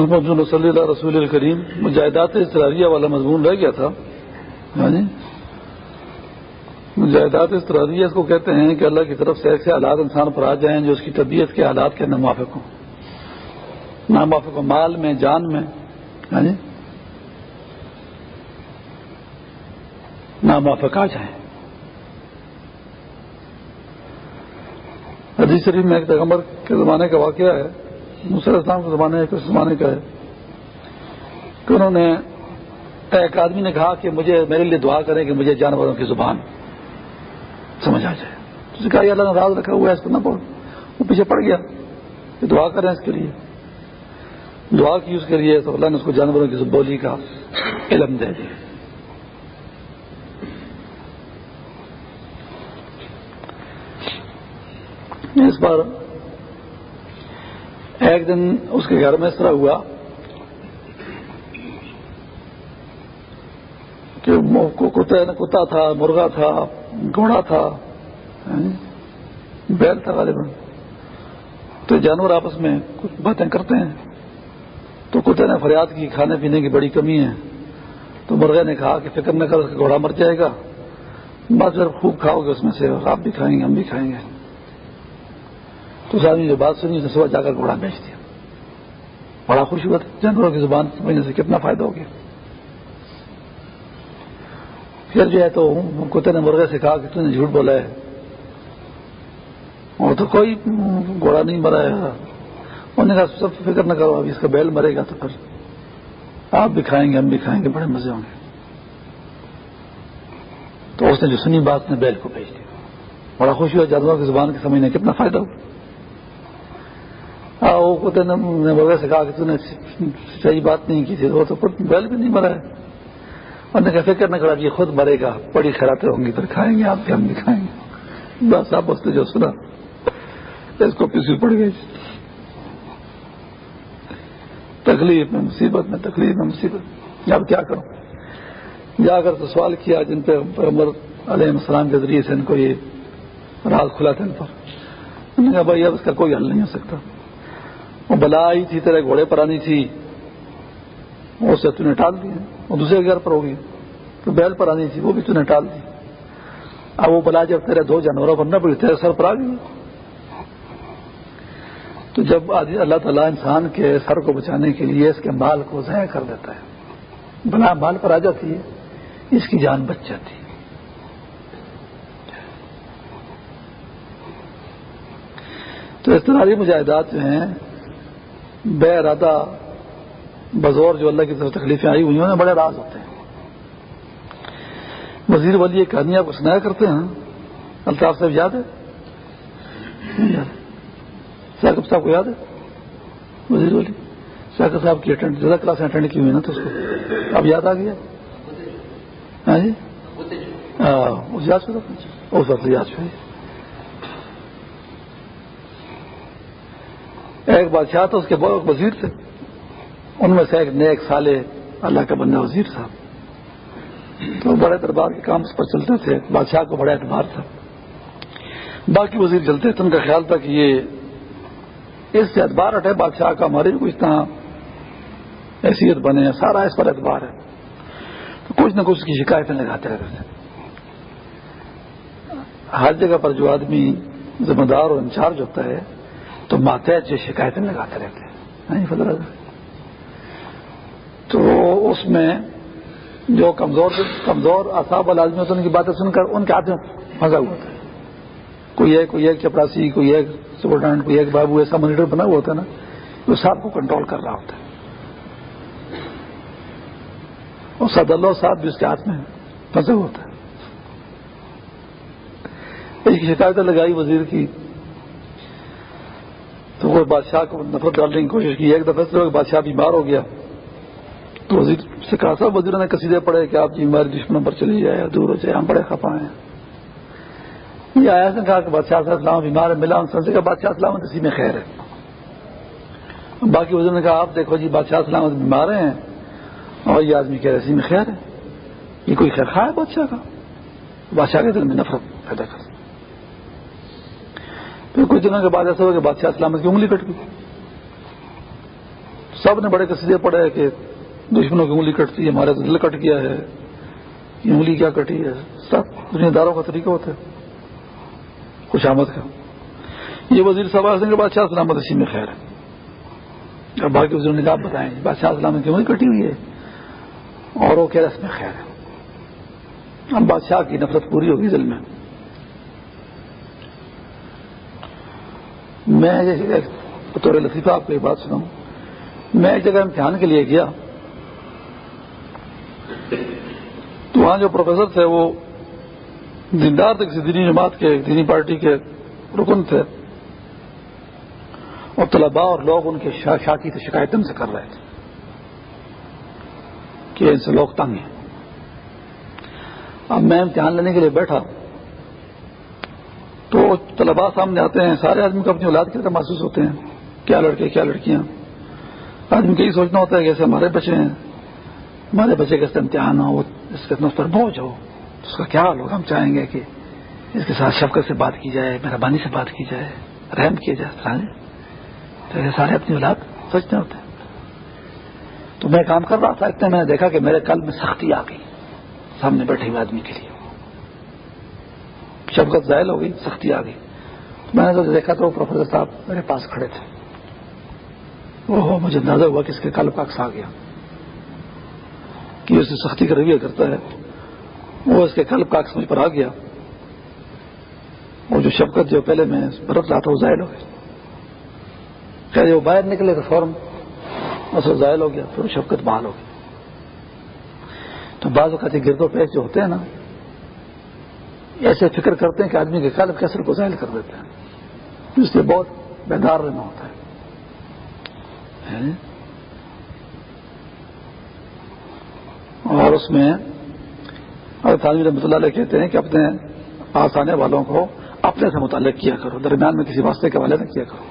محمد صلی اللہ رسول الکریم مجاہدات اضطراریہ والا مضمون رہ گیا تھا۔ ہاں جی۔ مجاہدات اضطراریہ اس کو کہتے ہیں کہ اللہ کی طرف سے ایسے حالات انسان پر آ جائیں جو اس کی طبیعت کے حالات کے ناموافق ہوں۔ ناموافق ہوں، مال میں، جان میں۔ ہاں جی۔ ناموافق آ جائیں۔ حدیث شریف میں ایک پیغمبر کے زمانے کا واقعہ ہے۔ مسئلہ اسلام کے زمانے کس زمانے کا ہے کہ انہوں نے ایک آدمی نے کہا کہ مجھے میرے لیے دعا کریں کہ مجھے جانوروں کی زبان سمجھ آ جائے۔ تو کہا اللہ نے راز رکھا ہوا ہے، اس پر نہ پڑھ۔ وہ پیچھے پڑ گیا۔ کہ دعا کریں اس کے لیے۔ دعا کی اس کے لیے تو اللہ نے اس کو جانوروں کی بولی کا علم دے دیا۔ اس پر ایک دن اس کے گھر میں اس طرح ہوا کہ کتا تھا، مرغا تھا، گھوڑا تھا ہاں، بیل تھا غالباً۔ تو جانور آپس میں کچھ باتیں کرتے ہیں۔ تو کتے نے فریاد کی، کھانے پینے کی بڑی کمی ہے۔ تو مرغے نے کہا کہ فکر نہ کر، اس کا گھوڑا مر جائے گا۔ بس پھر خوب کھاؤ گے، اس میں سے آپ بھی کھائیں گے، ہم بھی کھائیں گے۔ اس آدمی جو بات سنی، اس نے صبح جا کر گھوڑا بیچ دیا۔ بڑا خوشی ہوا جانوروں کی زبان سمجھنے سے کتنا فائدہ ہو گیا۔ پھر جو ہے تو کتے نے مرغے سے کہا کہ تم نے جھوٹ بولا ہے۔ اور تو کوئی گھوڑا نہیں مرا ہے۔ انہوں نے کہا، سب فکر نہ کرو ابھی اس کا بیل مرے گا تو پھر آپ بھی کھائیں گے، ہم بھی کھائیں گے، بڑے مزے ہوں گے۔ تو اس نے جو سنی بات نے بیل کو بھیج دیا۔ بڑا خوشی ہوا، جانوروں کی زبان کے سمجھنے کتنا فائدہ ہو وہ کتے نے سے کہا کہ تم نے صحیح بات نہیں کی تھی، وہ تو بیل بھی نہیں مرا ہے۔ انہوں نے کہا، فکر نہ کرا یہ خود مرے گا، بڑی خیراتے ہوں گی، پھر کھائیں گے، آپ بھی ہم بھی کھائیں گے۔ بس، آپ اس نے جو سنا، اس کو کسی پڑ گئی۔ تکلیف میں، مصیبت میں، تکلیف میں، مصیبت اب کیا کروں؟ جا کر تو سوال کیا، جن پہ پیغمبر علیہ السلام کے ذریعے سے ان کو یہ راز کھلا تھا ان پر۔ انہوں نے کہا، بھائی، اب اس کا کوئی حل نہیں ہو سکتا۔ وہ بلا آئی تھی، تیرے گھوڑے پر آنی تھی۔ اسے تو نے ٹال دیا وہ دوسرے گھر پر ہوگی تو بیل پر آنی تھی، وہ بھی تو نے ٹال دی۔ اب وہ بلا جب تیرے دو جانوروں پر نہ پڑی، تیرے سر پر آ گئی۔ تو جب اللہ تعالیٰ انسان کے سر کو بچانے کے لیے اس کے مال کو ضائع کر دیتا ہے بنا مال پر آ جاتی ہے، اس کی جان بچ جاتی ہے۔ تو اس طرح مجاہدات جو ہیں بے ارادہ بزور جو اللہ کی طرف تکلیفیں آئی ہوئی ہیں بڑے راز ہوتے ہیں۔ وزیر والی یہ کہانی آپ کو سنایا کرتے ہیں۔ الطاف صاحب یاد ہے؟ ساقب صاحب کو یاد ہے؟ وزیر والی ساقب صاحب کی اٹینڈ زیادہ کلاسیں اٹینڈ کی ہوئی نا تو اس کو۔ اب یاد آ گیا؟ ہاں جی؟ اس یاد پہ یاد پہ ایک بادشاہ تھا، اس کے بہت وزیر تھے۔ ان میں سے ایک نیک سالے اللہ کا بندہ وزیر تھا۔ تو بڑے دربار کے کام اس پر چلتے تھے۔ بادشاہ کو بڑا اعتبار تھا۔ باقی وزیر چلتے تھے۔ ان کا خیال تھا کہ یہ اس سے اعتبار ہٹے، بادشاہ کا ہمارے بھی کچھ طرح حیثیت بنے، سارا اس پر اعتبار ہے۔ تو کچھ نہ کچھ اس کی شکایتیں لگاتے رہتے تھے۔ ہر جگہ پر جو آدمی ذمہ دار اور انچارج ہوتا ہے تو ماتحت جو شکایتیں لگاتے رہتے ہیں۔ تو اس میں جو کمزور کمزور اصاب آدمی ہوتے ہیں ان کی باتیں سن کر ان کے ہاتھ میں مزہ ہوا ہے۔ کوئی ایک کوئی ایک چپراسی، کوئی ایک سپرٹینڈنٹ کوئی ایک بابو، ایسا مانیٹر بنا ہوا ہوتا ہے نا جو صاحب کو کنٹرول کر رہا ہوتا ہے۔ اور سد اللہ صاحب بھی اس کے ہاتھ میں پھنسے ہوتا ہے۔ ایک شکایتیں لگائی وزیر کی تو وہ بادشاہ کو نفرت ڈالنے کی کوشش کی، ایک دفعہ سے بادشاہ بیمار ہو گیا۔ تو وزیر سے کہا تھا وزیر نے کسی دے پڑے کہ آپ جی بیماری دشمنوں پر چلی جائے، دور ہو جائے، ہم بڑے خفا ہیں۔ یہ آیا نے کہا کہ بادشاہ اسلام بیمار ہے ملا ان سے کہا بادشاہ اسلام اسی میں خیر ہے۔ باقی وزیر نے کہا، آپ دیکھو جی بادشاہ اسلام بیمار ہیں اور یہ آدمی کہہ رہے اسی میں خیر ہے۔ یہ کوئی خیر خواہ ہے بادشاہ کا؟ بادشاہ کے دل میں نفرت پیدا کر۔ دنوں کے بعد ایسا ہوا کہ بادشاہ سلامت کی انگلی کٹ گئی سب نے بڑے قصیدے پڑے کہ دشمنوں کی انگلی کٹتی ہے، ہمارے دل کٹ گیا ہے، یہ انگلی کیا کٹی ہے؟ سب دنیا داروں کا طریقہ ہوتا ہے۔ خوش آمد کا یہ وزیر صاحب کے بادشاہ سلامت اسی میں خیر ہے۔ اور باقی وزیر نے آپ بتائیں، بادشاہ سلامت کی انگلی کٹی ہوئی ہے؟ اور وہ کہہ رہے، اس میں خیر ہے۔ اب بادشاہ کی نفرت پوری ہوگی دل میں۔ میں بطور لطیفہ آپ کو ایک بات سناؤں۔ میں ایک جگہ امتحان کے لیے گیا۔ تو وہاں جو پروفیسر تھے وہ دیندار تھے کسی دینی جماعت کے دینی پارٹی کے رکن تھے۔ اور طلباء اور لوگ ان کے شاکی سے شکایتیں سے کر رہے تھے کہ ان سے لوگ تنگ ہیں۔ اب میں امتحان لینے کے لیے بیٹھا۔ ہوں تو طلباء سامنے آتے ہیں، سارے آدمی کو اپنی اولاد کی طرح محسوس ہوتے ہیں۔ کیا لڑکے، کیا لڑکیاں۔ آدمی کو یہی سوچنا ہوتا ہے کہ ایسے ہمارے بچے ہیں۔ ہمارے بچے کا امتحان ہو اس کے پر بوجھ ہو۔ اس کا کیا حال ہوگا ہم چاہیں گے کہ اس کے ساتھ شفقت سے بات کی جائے، مہربانی سے بات کی جائے، رحم کیا جائے۔ ہاں جی۔ تو ایسے سارے اپنی اولاد سوچتے ہوتے ہیں۔ تو میں کام کر رہا تھا اتنے میں نے دیکھا کہ میرے کل میں سختی آ گئی۔ سامنے بیٹھے ہوئے آدمی کے لیے۔ شفقت ظاہر ہو گئی، سختی آ گئی۔ میں نے تو دیکھا تو پروفیسر صاحب میرے پاس کھڑے تھے۔ وہ مجھے اندازہ ہوا کہ اس کے کل پاکس آ گیا۔ کہ اسے سختی کا رویہ کرتا ہے۔ وہ اس کے کل پاکس مجھ پر آ گیا۔ اور جو شفقت جو پہلے میں برف رہا تھا وہ ظاہر ہو گئی کہ وہ باہر نکلے تو فوراً اس کو ظاہر ہو گیا، پھر شفقت بحال ہو گئی تو بعض اوقات گرد و پیش جو ہوتے ہیں نا ایسے فکر کرتے ہیں کہ آدمی کے قلب کیسر کو ظاہر کر دیتے ہیں۔ اس لیے بہت بیدار رہنا ہوتا ہے۔ اور اس میں تعلیم رحمۃ اللہ علیہ کہتے ہیں کہ اپنے پاس آنے والوں کو اپنے سے متعلق کیا کرو، درمیان میں کسی واسطے کے والے نہ کیا کرو۔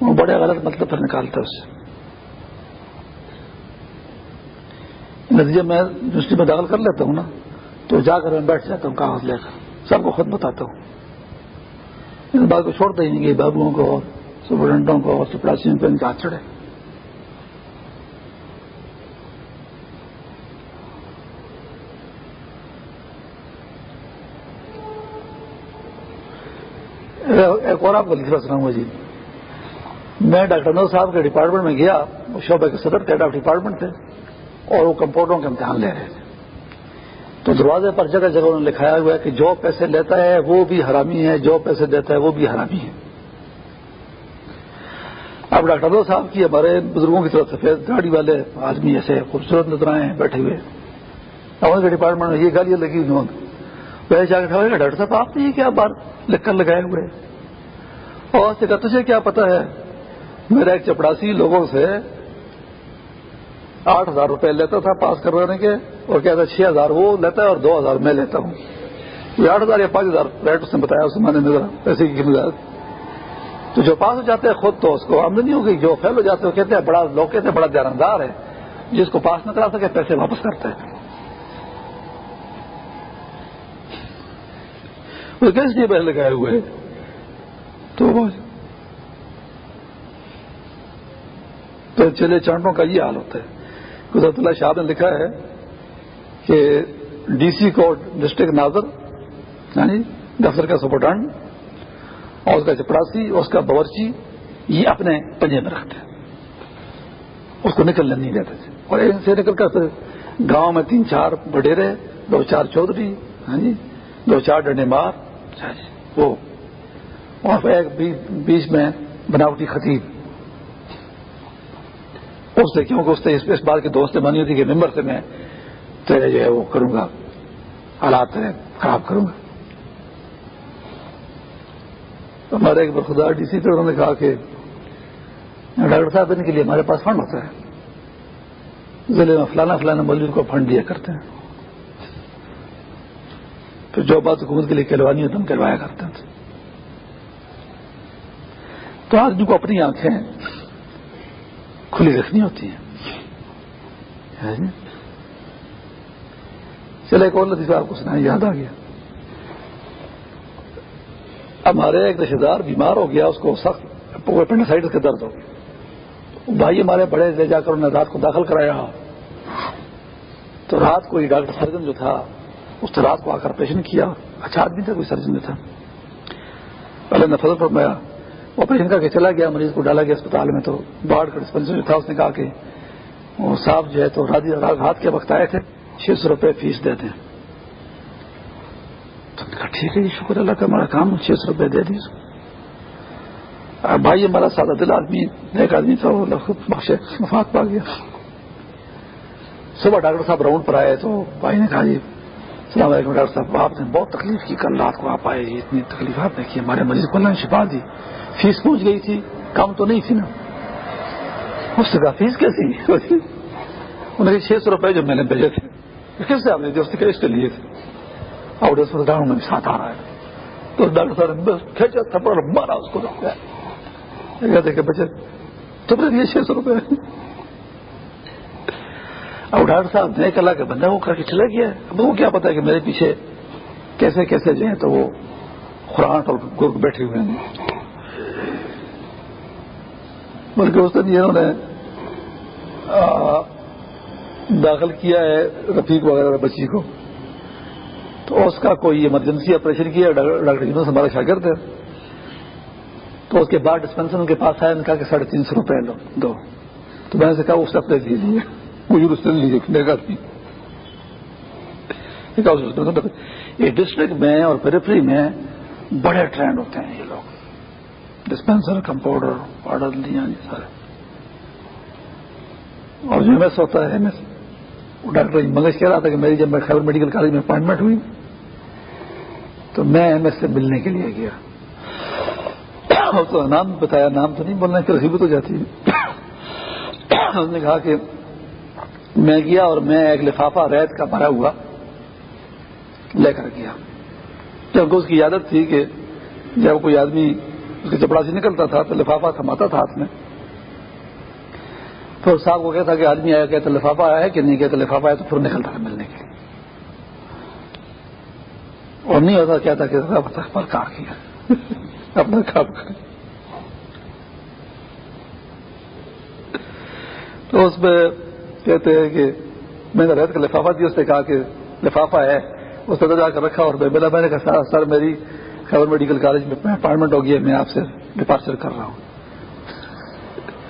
وہ بڑے غلط مطلب پھر نکالتے اس سے۔ نتیجے میں یونیورسٹی میں داخل کر لیتا ہوں نا۔ تو جا کر میں بیٹھ جاتا ہوں کاغذ لے کر سب کو خود بتاتا ہوں۔ اس بات کو چھوڑتے ہی نہیں کہ بابوؤں کو اور اسٹوڈنٹوں کو اور سپلاسیوں کو ان کا ہاتھ چڑھے۔ ایک اور آپ کو لکھ رہا ہوں جی۔ میں ڈاکٹر نو صاحب کے ڈپارٹمنٹ میں گیا، وہ شعبے کے صدر ہیڈ آف ڈپارٹمنٹ تھے اور وہ کمپاؤنڈروں کے امتحان لے رہے تھے۔ تو دروازے پر جگہ جگہ انہوں نے لکھایا ہوا ہے کہ جو پیسے لیتا ہے وہ بھی حرامی ہے جو پیسے دیتا ہے وہ بھی حرامی ہے اب ڈاکٹر دو صاحب کی ہمارے بزرگوں کی طرف سفید گاڑی والے آدمی ایسے خوبصورت نظر آئے ہیں، بیٹھے ہوئے۔ ان کے ڈپارٹمنٹ میں یہ گاڑیاں لگی ہوئی وہ جا کے ڈاکٹر صاحب، آپ نے یہ کیا بات لکھ کر لگائے ہوئے اور تجھے کیا پتا ہے؟ میرا ایک چپڑاسی لوگوں سے آٹھ ہزار روپے لیتا تھا، پاس کروانے کے، اور کہتا چھ ہزار وہ لیتا ہے اور دو ہزار میں لیتا ہوں۔ یہ آٹھ ہزار یا پانچ ہزار، ریٹ اس نے بتایا اس میں نے پیسے کی تو جو پاس ہو جاتے ہیں خود تو اس کو آمدنی ہو گئی جو فیل ہو جاتے ہیں کہتے ہیں بڑا لوگ کہتے ہیں بڑا دھیان ہے، جس کو پاس نہ کرا سکے پیسے واپس کرتے ہیں وہ لیے پہلے لگائے ہوئے تو چلے چانٹوں کا یہ حال ہوتا ہے۔ قدرت اللہ شاہ نے لکھا ہے کہ ڈی سی کو ڈسٹرکٹ ناظر یعنی دفتر کا سپرٹنڈ اور اس کا چپڑاسی، اور اس کا باورچی، یہ اپنے پنجے میں رکھتے ہیں۔ اس کو نکلنے نہیں دیتے تھے۔ اور ان سے نکل کر گاؤں میں تین چار بڈیرے، دو چار چودھری ہاں جی دو چار ڈنڈے مار جی، وہ، اور ایک بیچ میں بناوٹی خطیب۔ اس سے کیونکہ اس سے اس بات کی دوست بنی ہوتی کہ ممبر سے میں تیرے جو ہے وہ کروں گا، حالات خراب کروں گا۔ ہمارے ایک خدا ڈی سی انہوں نے کہا کہ ڈاکٹر صاحب ان کے لیے ہمارے پاس فنڈ ہوتا ہے۔ ضلع میں فلانا فلانا مولوی کو فنڈ دیا کرتے ہیں۔ پھر جو بات حکومت کے لیے کہلوانی ہے تم کروایا کرتے ہیں۔ تو آدمی کو اپنی آنکھیں کھلی رکھنی ہوتی ہیں۔ یعنی چلے ایک اور لطیفہ آپ کو سنا یاد آ گیا۔ ہمارے ایک رشتے دار بیمار ہو گیا، اس کو سخت اپنڈسائٹس کا درد ہو گیا بھائی، ہمارے بڑے لے جا کر انہوں نے رات کو داخل کرایا۔ تو رات کو یہ ڈاکٹر سرجن جو تھا، اس نے رات کو آ کر آپریشن کیا۔ اچھا آدمی تھا، کوئی سرجن جو تھا۔ پہلے نے فضل فرمایا آپریشن کر کے چلا گیا، مریض کو ڈالا گیا اسپتال میں تو باڑ کا ڈسپینسر جو تھا، اس نے کہا کہ وہ صاحب جو ہے تو رات کے وقت آئے تھے، چھ سو روپئے فیس دیتے ہیں تو نے کہا، ٹھیک ہے جی شکر، اللہ کا ہمارا کام چھ سو روپئے دے دی بھائی ہمارا سادہ دل آدمی ایک آدمی تھا، وہ بخش مفاد پا گیا۔ صبح ڈاکٹر صاحب راؤنڈ پر آئے تو بھائی نے کہا جی السلام علیکم ڈاکٹر صاحب، آپ نے بہت تکلیف کی، کل رات کو آپ آئے جی اتنی تکلیف آپ نے کی ہمارے مریض کو اللہ نے شفا دی فیس پہنچ گئی تھی، کام تو نہیں تھی نا۔ اس نے کہا، فیس کیسی انہوں نے چھ سو روپئے جو میں نے بھیجے تھے۔ کس سے آپ نے اس کے اس کے لیے تھے۔ اور اس میں ساتھ آ رہا ہے۔ تو ڈاکٹر صاحب نے کھینچا، تھپڑ مارا اس کو۔ دیکھے بچے، تو پھر یہ چھ سو روپئے اب ڈاکٹر صاحب نے کلا کہ بندہ وہ کر کے چلا گیا اب وہ کیا پتا کہ میرے پیچھے کیسے کیسے جو ہیں تو وہ خوراک اور گرگ بیٹھے ہوئے ہیں۔ بلکہ اس دن انہوں نے داخل کیا ہے رفیق وغیرہ بچی کو۔ تو اس کا کوئی ایمرجنسی آپریشن کیا، ڈاکٹر جنوب ہمارا شاگرد ہے۔ تو اس کے بعد ڈسپینسر ان کے پاس آیا کہا کہ ساڑھے تین سو روپئے لو، دو۔ تو میں نے کہا اس اپنے دے دیے۔ مجھے اس نے لیجیے گا یہ ڈسٹرکٹ میں اور پیریفری میں بڑے ٹرینڈ ہوتے ہیں یہ لوگ ڈسپینسر کمپاؤڈر آرڈر دیا سارے اور جو ایم ایس ہوتا ہے ایم ایس ڈاکٹر منگیش کہہ رہا تھا کہ میری جب میں خیبر میڈیکل کالج میں اپائنٹمنٹ ہوئی تو میں ایم ایس سے ملنے کے لیے گیا تو نام بتایا نام تو نہیں بولنا کہ رسی بھی تو جاتی اس نے کہا کہ میں گیا اور میں ایک لفافہ ریت کا بھرا ہوا لے کر گیا۔ جب اس کی عادت تھی کہ جب کوئی آدمی اس کے چپڑا سے نکلتا تھا تو لفافہ تھماتا تھا ہاتھ میں۔ پھر صاحب کو کہتا کہ آدمی آیا کہتا لفافہ آیا ہے کہ نہیں؟ کہتا لفافہ آیا تو پھر نکلتا تھا ملنے کے لیے۔ اور نہیں ہوتا کہتا کہ پر کیا۔ اپنا کام کر تو اس میں کہتے ہیں کہ میں نے رہت کا لفافہ دیا، اس نے کہا کہ لفافہ ہے۔ اس نے جا کر رکھا اور بلا میں نے کہا سر میری خبر میڈیکل کالج میں اپائنٹمنٹ ہو گیا میں آپ سے ڈپارچر کر رہا ہوں۔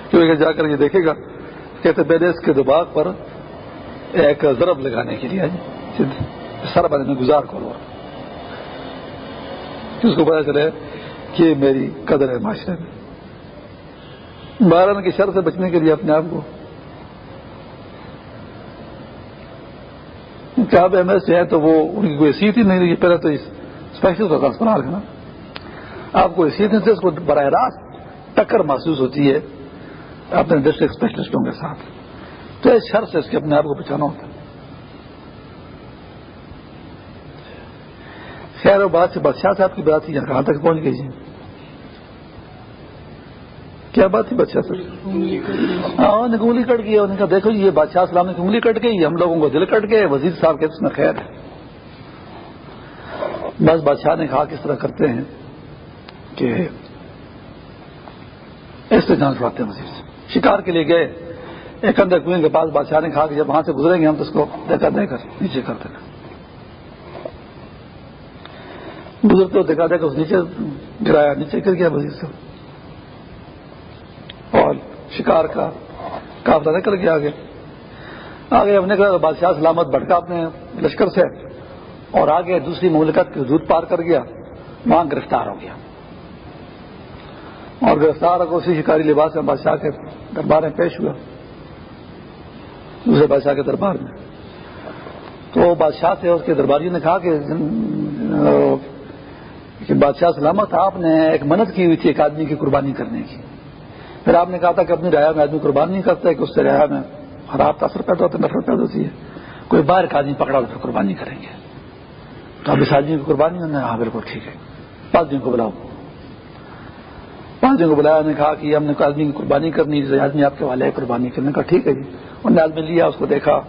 کیونکہ جا کر یہ دیکھے گا، کہتے میں نے اس کے دماغ پر ایک ضرب لگانے کے لیے سر بنے میں گزار کروں اس کو پتا چلے کہ میری قدر ہے معاشرے میں بارہ کی شر سے بچنے کے لیے اپنے آپ کو کیا ایم ایس ہے تو وہ ان کی کوئی سیٹ ہی نہیں رہی پہلے تو اسپیشل ہوتا اسپتال کا نا؟ آپ کو سیٹ نہیں اس کو براہ راست ٹکر محسوس ہوتی ہے اپنے ڈسٹرکٹ اسپیشلسٹوں کے ساتھ۔ تو اس شر سے اس کے اپنے آپ کو بچانا ہوتا ہے۔ خیر و بات سے بادشاہ صاحب کی بات یہاں کہاں تک پہنچ گئی جی؟ کیا بات تھی بادشاہ صاحب ہاں انگلی کٹ گئی انہوں نے کہا دیکھو، یہ بادشاہ اسلام کی انگلی کٹ گئی ہم لوگوں کو دل کٹ گئے، وزیر صاحب کے اس میں خیر ہے۔ بس بادشاہ نے کہا کس طرح کرتے ہیں کہ اس سے جان چھڑاتے ہیں وزیر سے۔ شکار کے لیے گئے، ایک اندر کنویں کے پاس بادشاہ نے کہا کہ جب وہاں سے گزریں گے ہم تو اس کو دیکھا دے کر، نیچے کر دینا گزرتے دیکھا دے کر اس نیچے گرایا، نیچے گر گیا وزیر سے اور شکار کا کافلا نکل گیا آگے۔ آگے ہم نے کہا بادشاہ سلامت بھٹکا اپنے لشکر سے اور آگے دوسری مملکت کے حدود پار کر گیا۔ وہاں گرفتار ہو گیا۔ اور گرفتار ہو اسی شکاری لباس میں بادشاہ کے دربار میں پیش ہوا۔ دوسرے بادشاہ کے دربار میں۔ تو بادشاہ سے اس کے درباریوں نے کہا کہ بادشاہ سلامت، آپ نے ایک منت کی ہوئی تھی ایک آدمی کی قربانی کرنے کی۔ پھر آپ نے کہا تھا کہ اپنی ریا میں آدمی قربانی نہیں کرتا کہ اس سے ریا میں خراب تاثر پیدا ہوتا ہے، نفرت پیدا ہوتی ہے۔ کوئی باہر کا آدمی پکڑا تو قربانی کریں گے۔ تو اب اس آدمی کی قربانی نے ہاں بالکل ٹھیک ہے۔ پانچ دن کو بلاؤ۔ پانچ دن کو بلایا، نے کہا کہ ہم نے آدمی کی قربانی کرنی آدمی آپ کے والے ہے، قربانی کرنے کا، ٹھیک ہے جی۔ انہوں نے آدمی لیا، اس کو دیکھا۔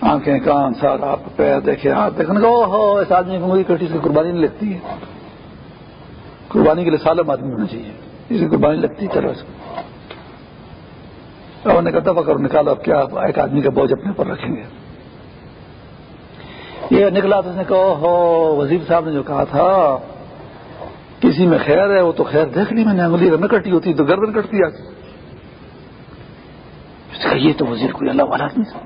آنکھیں، کان، سر، آپ پیر دیکھے، ہاتھ دیکھنے کا ہو، اس آدمی کو مجھے کٹی سے قربانی نہیں لگتی۔ ہے قربانی کے لیے سالم آدمی ہونا چاہیے۔ اس کی قربانی لگتی چلو اس کو۔ نے کہا، دفعہ کرو نکالا اب کیا ایک آدمی کا بوجھ اپنے پر رکھیں گے۔ یہ نکلا تو اس نے کہا ہو وزیر صاحب نے جو کہا تھا، کسی میں خیر ہے، وہ تو خیر دیکھ لی میں نے، انگلی نہ کٹی ہوتی، تو گردن کٹتی آج۔ یہ تو وزیر کوئی اللہ والا نہیں تھا۔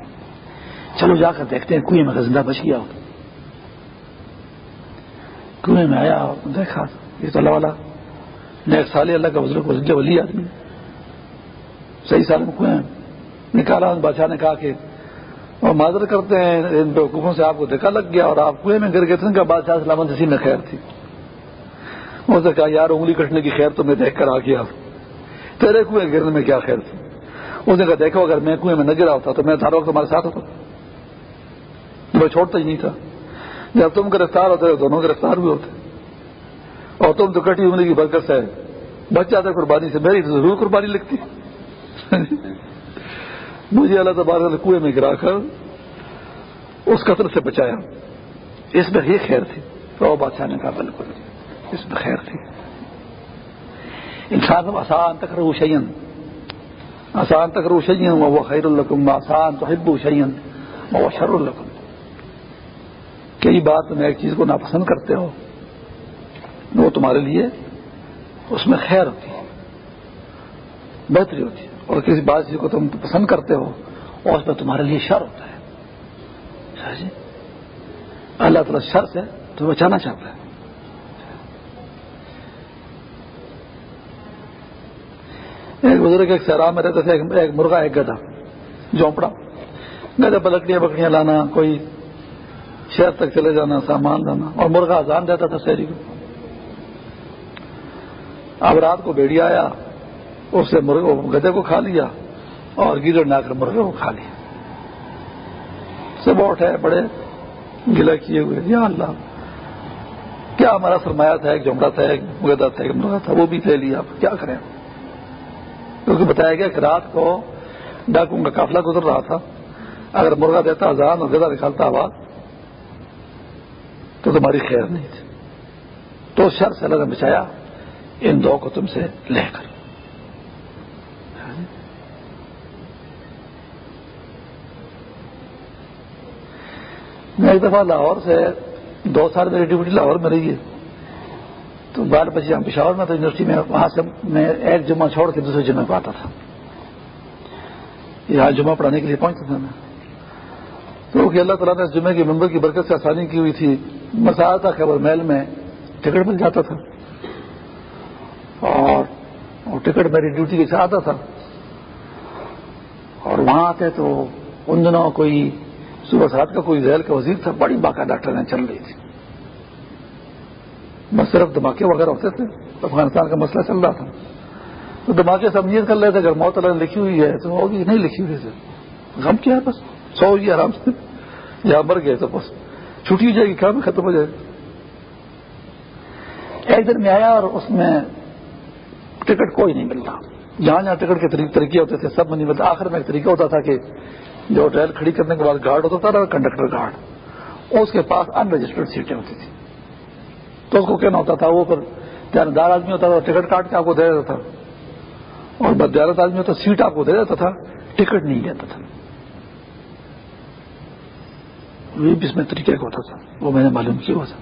چلو جا کر دیکھتے ہیں، کنویں میں زندہ بچ گیا کنویں میں آیا، دیکھا، یہ تو اللہ والا۔ نیک سال اللہ کا وزیر ولی آدمی صحیح سال میں کنویں نکالا بادشاہ نے کہا کہ وہ معذرت کرتے ہیں، ان بیوقوفوں سے آپ کو دھکا لگ گیا اور آپ کنویں میں گر گئے تھے بادشاہ سلامت اسی میں خیر تھی۔ اس نے کہا، یار، انگلی کٹنے کی خیر تو میں دیکھ کر آ گیا۔ تیرے کنویں گرنے میں کیا خیر تھی؟ اس نے کہا، دیکھو، اگر میں کنویں میں نہ گرا ہوتا تو میں ہر وقت تمہارے ساتھ ہوتا۔ میں چھوڑتا ہی نہیں تھا۔ جب تم گرفتار ہوتے دونوں گرفتار بھی ہوتے۔ اور تم تو کٹی انگلی کی برکت سے بچ جاتا قربانی سے میری ضرور قربانی لگتی۔ مجھے اللہ تبارک نے کنویں میں گرا کر اس قطر سے بچایا۔ اس میں یہ خیر تھی۔ تو بادشاہ نے کہا، بالکل۔ اس میں خیر تھی۔ انسان آسان تک رو شعین آسان تک رو شعین وہ خیر القم آسان تو حب شعین وہ شر القم کئی بات تم ایک چیز کو ناپسند کرتے ہو۔ وہ تمہارے لیے اس میں خیر ہوتی ہے، بہتری ہوتی ہے۔ اور کسی بات چیز کو تم پسند کرتے ہو، اور اس میں تمہارے لیے شر ہوتا ہے۔ جی اللہ تعالیٰ شر سے تو بچانا چاہتا ہے۔ ایک بزرگ ایک سیرام میں رہتے تھے ایک مرغا، ایک گدھا، جھونپڑا۔ گدھے پلکڑیاں بکڑیاں لانا، کوئی شہر تک چلے جانا، سامان لانا، اور مرغا آزان دیتا تھا شہری کو۔ اب رات کو بیڑیا آیا، اس سے مرغے گدے کو کھا لیا اور گیلر نہ کر مرغے کو کھا لیا۔ سب اٹھے بڑے گلا کیے ہوئے، یا اللہ، کیا ہمارا سرمایہ تھا؟ ایک جمڑا تھا، ایک گدا تھا، ایک مرغا تھا، وہ بھی لے لیا کیا کریں؟ کیونکہ بتایا گیا کہ رات کو ڈاکوں کا قافلہ گزر رہا تھا۔ اگر مرغا دیتا آزان اور گدا نکالتا آواز، تو تمہاری خیر نہیں تھی۔ تو شر سے اللہ نے بچایا۔ ان دو کو تم سے لے کر۔ میں ایک دفعہ لاہور سے دو سال میری ڈیوٹی لاہور میں رہی ہے۔ تو بارہ بجے ہم پشاور میں تو یونیورسٹی میں، وہاں سے میں ایک جمعہ چھوڑ کے دوسرے جمعے پہ آتا تھا یہاں جمعہ پڑھانے کے لیے پہنچتا تھا میں۔ تو کہ اللہ تعالیٰ نے جمعے کی ممبر کی برکت سے آسانی کی ہوئی تھی۔ مسا تھا خبر محل میں ٹکٹ مل جاتا تھا۔ اور ٹکٹ میری ڈیوٹی کے ساتھ آتا تھا۔ اور وہاں آتے تو ان دنوں کوئی صبح سات کا کوئی ذیل کا وزیر تھا، بڑی باقاعدہ ڈاکٹر چل رہی تھی بس صرف دھماکے وغیرہ ہوتے تھے، افغانستان کا مسئلہ چل رہا تھا۔ تو دھماکے سے امید کر لیتے تھے، اگر موت اللہ نے لکھی ہوئی ہے تو ہوگی نہیں لکھی ہوئی تھے غم کیا ہے بس، سو گئی آرام سے۔ یا مر گئے تو بس، چھٹی ہو جائے گی کام ختم ہو جائے گا۔ ایک دن میں آیا اور اس میں ٹکٹ کوئی نہیں ملتا۔ جہاں جہاں ٹکٹ کے طریقے ہوتے تھے، سب میں نہیں ملتا آخر میں ایک طریقہ ہوتا تھا کہ جو ریل کھڑی کرنے کے بعد گارڈ ہوتا تھا کنڈکٹر گارڈ۔ اس کے پاس ان رجسٹرڈ سیٹیں ہوتی تھی تو اس کو کہنا ہوتا تھا، وہ پھر جاندار آدمی ہوتا تھا، ٹکٹ کاٹ کے آپ کو دے دیتا تھا۔ اور بدیارت آدمی ہوتا، سیٹ آپ کو دے دیتا تھا، ٹکٹ نہیں لیتا تھا۔ اس میں طریقے کا ہوتا تھا۔ وہ میں نے معلوم کیا ہوا تھا۔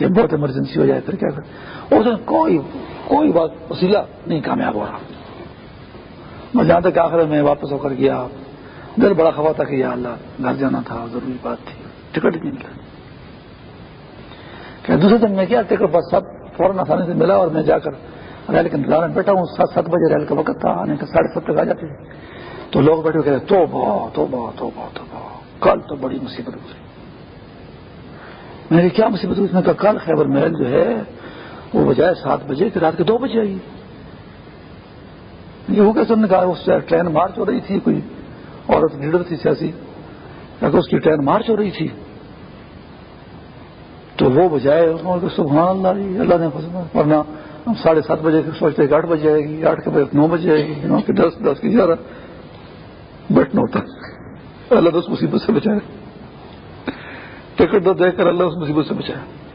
یہ بہت ایمرجنسی ہو جائے پھر کیا کر اس میں کوئی کوئی بات وسیلہ نہیں کامیاب ہو رہا۔ میں جہاں تک آخر میں واپس ہو کر گیا، دل بڑا خبر تھا کہ یا اللہ، گھر جانا تھا، ضروری بات تھی۔ ٹکٹ نہیں ملا کہ دوسرے دن میں کیا ٹکٹ بس سب فوراً آسانی سے ملا اور میں جا کر ریل کے انتظار میں بیٹھا ہوں۔ سات سات بجے ریل کا وقت تھا، آنے کا ساڑھے سات تک آ جاتے تو لوگ بیٹھے کہتے تو بہت تو بہت تو بہت تو بہت کل تو بڑی مصیبت گزری۔ میری کیا مصیبت ہوئی اس نے کہا، کل خیبر محل جو ہے وہ بجائے سات بجے کہ رات کے دو بجے آئی۔ یہ ہو کیسے نے کہا اس سے ٹرین مارچ ہو رہی تھی، کوئی عورت لیڈر تھی سیاسی۔ اگر اس کی ٹرین مارچ ہو رہی تھی، تو وہ بجائے سبحان اللہ جی، اللہ نے ورنہ ہم ساڑھے سات بجے سوچتے کہ آٹھ بجے آئے گی، آٹھ کے بجے نو بجے آئے گی، نو کے دس دس کی گیارہ۔ بیٹھنا ہوتا اللہ تو اس مصیبت سے بچائے ٹکٹ دو دیکھ کر اللہ اس مصیبت سے بچایا۔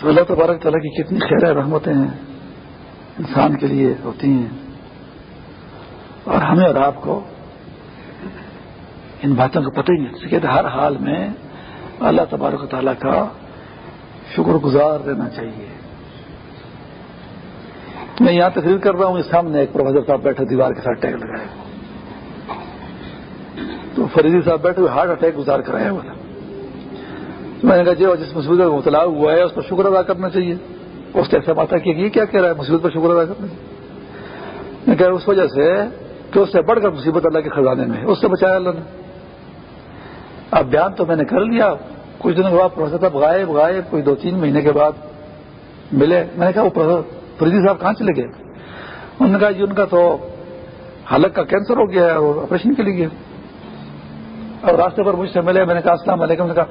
تو اللہ تبارک تعالیٰ کی کتنی خیر رحمتیں ہیں، انسان کے لیے ہوتی ہیں۔ اور ہمیں اور آپ کو ان باتوں کا پتہ ہی نہیں سکے ہر حال میں اللہ تبارک و تعالیٰ کا شکر گزار رہنا چاہیے۔ میں یہاں تقریر کر رہا ہوں، اس سامنے ایک پروفیسر صاحب بیٹھے، دیوار کے ساتھ ٹیک لگائے۔ تو فریدی صاحب بیٹھے ہوئے، ہارٹ اٹیک گزار کرایا ہوا تھا۔ میں نے کہا جی جس مصیبت کا مطلع ہوا ہے، اس پر شکر ادا کرنا چاہیے۔ اس نے ایسا بات کہ یہ کیا کہہ رہا ہے مصیبت پر شکر ادا کرنا چاہیے۔ میں کہہ اس وجہ سے کہ اس سے بڑھ کر مصیبت اللہ کے خزانے میں اس سے بچایا اللہ نے۔ اب بیان تو میں نے کر لیا۔ کچھ دنوں کے بعد پروفیسر صاحب غائب غائب، کوئی دو تین مہینے کے بعد ملے۔ میں نے کہا وہ فریدی صاحب کہاں چلے گئے؟ انہوں نے کہا جی ان کا تو حلق کا کینسر ہو گیا ہے اور آپریشن کے لیے گیا اور راستے پر مجھ سے ملے، میں نے کہا السلام علیکم نے کہا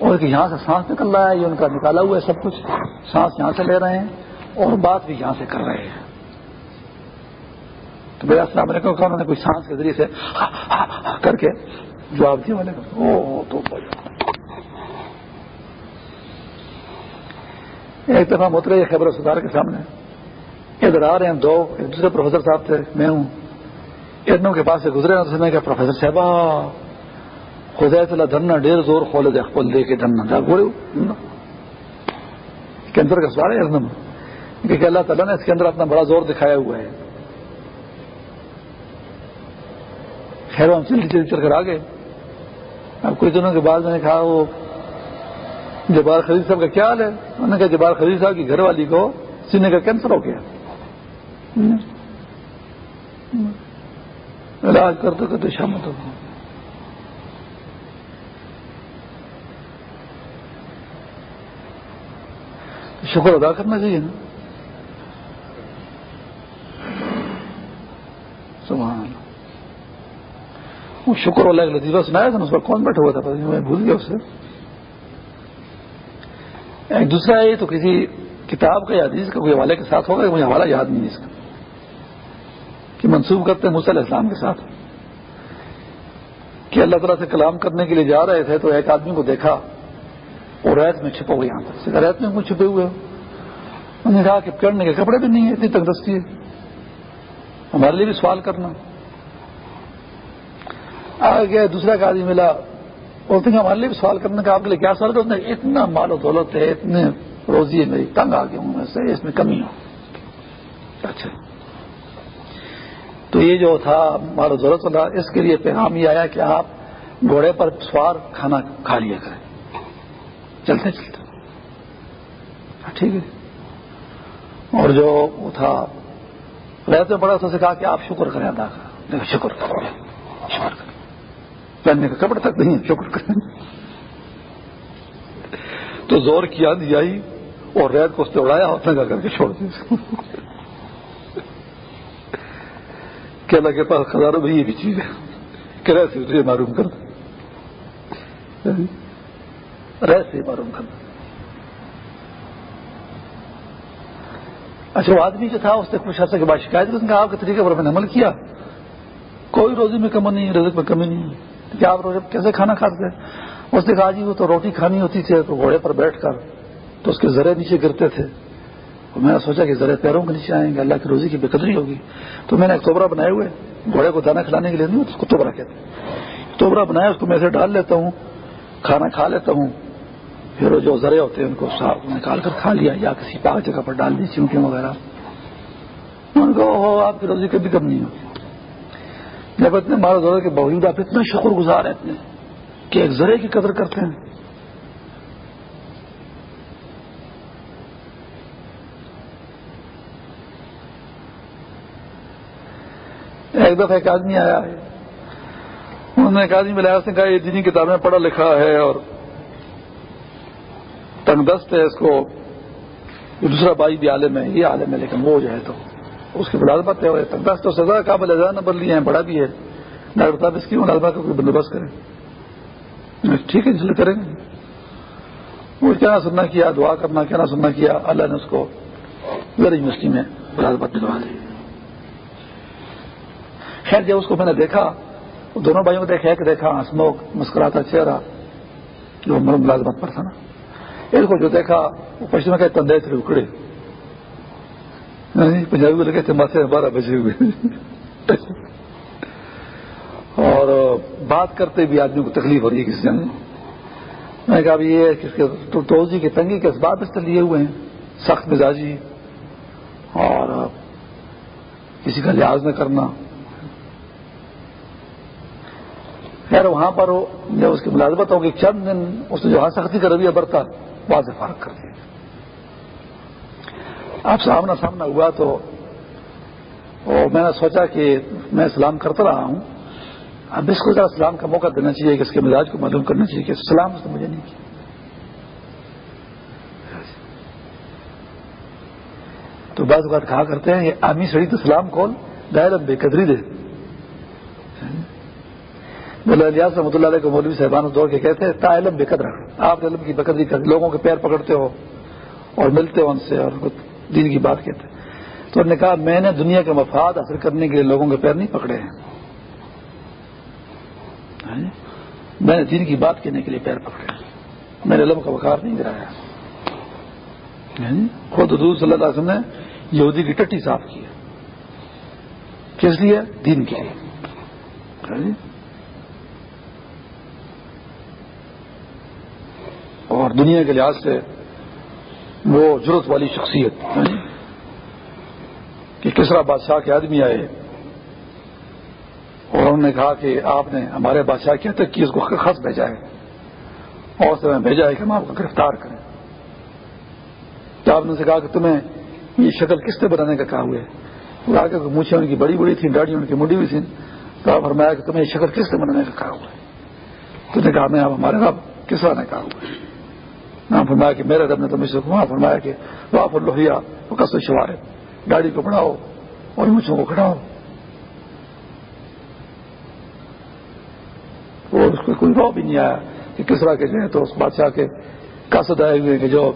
اور کہ یہاں سے سانس نکل رہا ہے، یہ ان کا نکالا ہوا ہے سب کچھ۔ سانس یہاں سے لے رہے ہیں اور بات بھی یہاں سے کر رہے ہیں۔ تو میرا السلام علیکم، کہا انہوں نے کوئی سانس کے ذریعے سے کر کے جواب دیا۔ میں والے تو ایک دفعہ مترے خبر سدار کے سامنے ادھر آ رہے ہیں، دو، ایک دوسرے پروفیسر صاحب تھے، میں ہوں۔ ادنوں کے پاس سے گزرے ہیں کہ پروفیسر صاحبہ خدا تلا دھننا ڈیر زور کھولے دے خپل دے کے دھننا جا گوڑے کینسر کا سوال ہے ارنم کیونکہ اللہ تعالیٰ نے اس کے اندر اپنا بڑا زور دکھایا ہوا ہے. خیر ہم چل چل کر آ گئے اب کچھ دنوں کے بعد میں نے کہا وہ جبار خرید صاحب کا کیا حال ہے؟ انہوں نے کہا جبار خرید صاحب کی گھر والی کو سینے کا کینسر ہو گیا۔ علاج کرتے کرتے شامت ہو شکر ادا کرنا چاہیے نا۔ سبحان وہ شکر اللہ کا لطیفہ سنایا تھا اس پر کون بیٹھا ہوا تھا؟ میں بھول گیا اسے ایک دوسرا ہے تو کسی کتاب کا یا حدیث کا کوئی حوالے کے ساتھ ہوگا کہ مجھے حوالہ یاد نہیں اس کا۔ کہ منسوخ کرتے ہیں مسل اسلام کے ساتھ۔ کہ اللہ تعالیٰ سے کلام کرنے کے لیے جا رہے تھے تو ایک آدمی کو دیکھا۔ اور ریت میں چھپا ہوا یہاں پر سگریت میں چھپے ہوئے انہوں نے کہا کہ کرنے کے کپڑے بھی نہیں ہیں، اتنی تندرستی ہے۔ ہمارے لیے بھی سوال کرنا۔ آگے دوسرا کا آدمی ملا۔ بولتے ہیں ہمارے لیے بھی سوال کرنے کا آپ کے لیے کیا سوال کرتے ہیں اتنا مال و دولت ہے، اتنے روزی ہے میری، تنگ آ گیا ہوں میں سے، اس میں کمی ہو اچھا۔ تو یہ جو تھا مال و دولت والا، اس کے لیے پیغام یہ آیا کہ آپ گھوڑے پر سوار کھانا کھا لیا کریں۔ چلتے چلتے ہاں، ٹھیک ہے۔ اور جو وہ تھا رہتے بڑا سے کہا کہ آپ شکر کریں ادا کر شکر کریں شکر کریں پہننے کا کپڑے تک نہیں، شکر کریں۔ تو زور کیا دیا آئی اور ریت کو اس نے اڑایا اور نگا کر کے چھوڑ دیا کہ اللہ کے پاس خزانوں میں یہ بھی چیز ہے۔ کہ رہ سے معلوم کر رہ سے معلوم کرنا اچھا وہ آدمی جو تھا، اس نے کچھ عرصے کے بعد شکایت کی کہا، آپ کے طریقے پر میں نے عمل کیا۔ کوئی روزی میں کمی نہیں، رزق میں کمی نہیں۔ کیا آپ روزے کیسے کھانا کھاتے اس نے کہا جی وہ تو روٹی کھانی ہوتی تھی، تو گھوڑے پر بیٹھ کر تو اس کے ذرے نیچے گرتے تھے۔ تو میں نے سوچا کہ ذرے پیروں کے نیچے آئیں گے، اللہ کی روزی کی بے قدری ہوگی۔ تو میں نے ایک توبرا بنائے ہوئے، گھوڑے کو دانا کھلانے کے لیے نہیں اس کو توبرا کہتے توبرا بنایا اس کو میں سے ڈال لیتا ہوں، کھانا کھا لیتا ہوں۔ پھر جو ذرے ہوتے ہیں ان کو صاف نکال کر کھا لیا یا کسی پاک جگہ پر ڈال دی چونکیوں وغیرہ۔ ان کو آپ کی روزی کبھی کم نہیں ہوتی جب اتنے مارو ذرے کے باوجود آپ اتنے شکر گزار ہیں اتنے کہ ایک ذرے کی قدر کرتے ہیں۔ ایک دفعہ ایک آدمی آیا ہے۔ انہوں نے ایک آدمی ملایا اس نے کہا، یہ جنہیں کتابیں پڑھا لکھا ہے اور تنگ دست ہے اس کو دوسرا بھائی بھی عالم ہے، یہ عالم ہے، لیکن وہ جو ہے تو اس کی ملازمت ہے تنگ دست تو سزا قابل اعزاز نمبر لیے ہیں، بڑا بھی ہے۔ ڈاکٹر صاحب اس کی ملازمت کا کوئی بندوبست کریں۔ ٹھیک ہے جلد کریں گے۔ وہ کیا سننا کیا، دعا کرنا، کیا نہ سننا کیا، اللہ نے اس کو غیر یونیورسٹی میں ملازمت دلوا دی۔ خیر، جب اس کو میں نے دیکھا دونوں بھائیوں کو دیکھا کہ دیکھا ہنسموک مسکراتا چہرہ، جو ملازمت پر تھا نا۔ اس کو جو دیکھا، وہ پشچم کے تندے سے اکڑے. پنجابی کو لگے تھے ماسے بارہ بجے ہوئے. اور بات کرتے بھی آدمی کو تکلیف ہو رہی ہے کسی جگہ میں۔ نے کہا یہ توجہ کی تنگی کے اسباب اس لیے ہوئے ہیں، سخت مزاجی۔ اور کسی کا لحاظ نہ کرنا۔ خیر، وہاں پر جب اس کی ملازمت ہوگی، چند دن اس نے جو ہاں سختی کا رویہ برتا۔ وہاں سے فارغ کر دیا آپ سامنا سامنا ہوا تو میں نے سوچا کہ میں سلام کرتا رہا ہوں۔ اب اس کو ذرا سلام کا موقع دینا چاہیے کہ اس کے مزاج کو معلوم کرنا چاہیے کہ سلام اس نے مجھے نہیں کیا۔ تو بعض بات کہا کرتے ہیں، یہ آمی سڑی تو سلام کون؟ دائر بے قدری دے۔ بولا جی، الیاس رحمۃ اللہ علیہ کو مولوی صاحبان دوڑ کے کہتے ہیں، تا علم بے قدر آپ علم کی بقدری کر، لوگوں کے پیر پکڑتے ہو اور ملتے ہو ان سے اور دین کی بات کہتے ہیں۔ تو انہوں نے کہا، میں نے دنیا کے مفاد حاصل کرنے کے لیے لوگوں کے پیر نہیں پکڑے ہیں۔ ہاں؟ میں نے دین کی بات کہنے کے لیے پیر پکڑے میں نے علم کا بخار نہیں گرایا ہاں؟ خود حضور صلی اللہ علیہ وسلم نے یہودی کی ٹٹی صاف کی کس لیے؟ دین کے لیے۔ ہاں؟ اور دنیا کے لحاظ سے وہ ضرورت والی شخصیت۔ کہ کسرا بادشاہ کے آدمی آئے۔ اور انہوں نے کہا کہ آپ نے ہمارے بادشاہ کیا تک کہ اس کو خط بھیجا ہے۔ اور سے بھیجا ہے کہ ہم آپ کو گرفتار کریں۔ تو آپ نے سے کہا کہ تمہیں یہ شکل کس سے بنانے کا کہا ہوئے وہ آگے مونچھیں ان کی بڑی بڑی تھی ڈاڑی ان کی مڈی ہوئی تھی تو آپ فرمایا کہ تمہیں یہ شکل کس سے بنانے کا کہا ہوا ہے؟ تو نے کہا، میں آپ ہمارے رب کس طرح نے کہا ہوا ہے؟ نہ فرمایا کہ میرے رب نے تمہیں سے وہاں فرمایا کہ آپ لوہیا وہ کس شوار گاڑی کو بڑھاؤ اور مچھوں کو کھڑاؤ۔ اور اس کو کوئی رو بھی نہیں آیا کہ کس طرح کے جو ہے تو اس بادشاہ کے قصد آئے ہوئے کہ جو